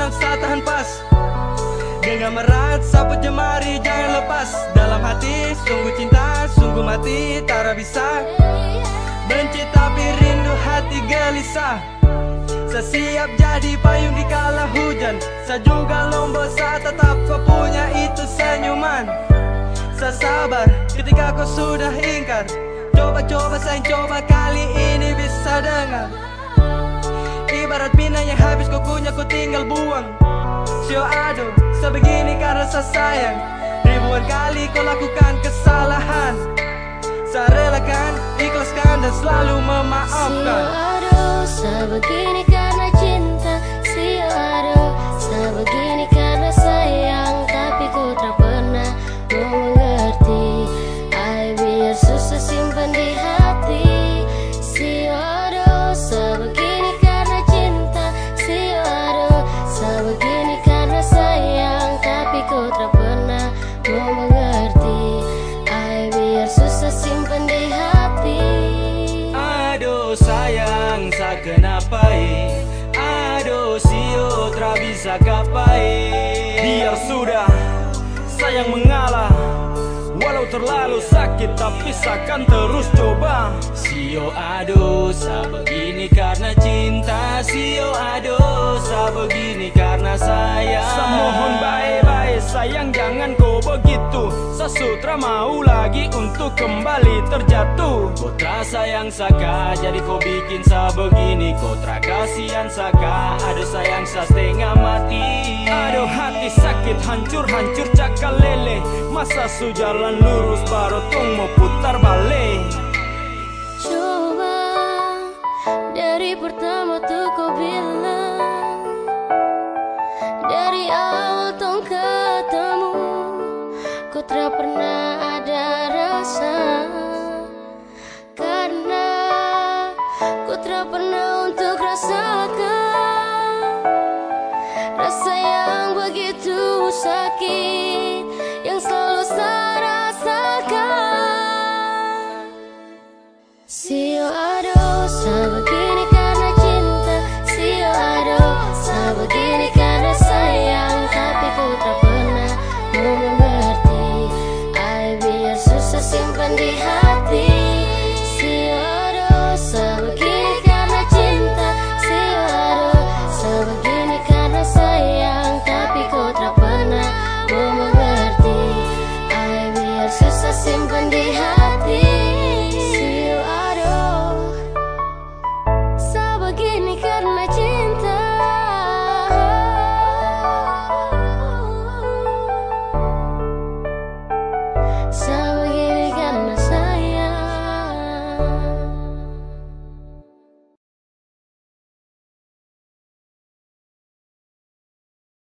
senang saat tahan pas. Dengan merat sapu jemari jangan lepas. Dalam hati sungguh cinta sungguh mati tak bisa. Benci tapi rindu hati gelisah. Saya siap jadi payung di kala hujan. Saya juga lombok saat tetap kau punya itu senyuman. Saya sabar ketika kau sudah ingkar. Coba-coba sayang coba kali ini bisa dengar yang habis kau kunyah kau tinggal buang. Sio aduh sebegini karena saya sayang. Ribuan kali kau lakukan kesalahan. Saya relakan, ikhlaskan dan selalu memaafkan. Sio aduh sebegini karena bisa kapai Biar sudah sayang mengalah. Walau terlalu sakit tapi seakan terus coba. Sio aduh begini karena sayang jangan kau begitu. Sasutra mau lagi untuk kembali terjatuh. Kotra sayang saka jadi kau bikin sa begini Kotra kasihan saka aduh sayang sa setengah mati. Aduh hati sakit hancur-hancur cakal lele. Masa su jalan lurus baru tong mau putar balik. Coba dari pertama tuh kau tak pernah ada rasa karena ku tak pernah untuk rasakan rasa yang begitu sakit yang selalu saya rasakan. See susah simpen di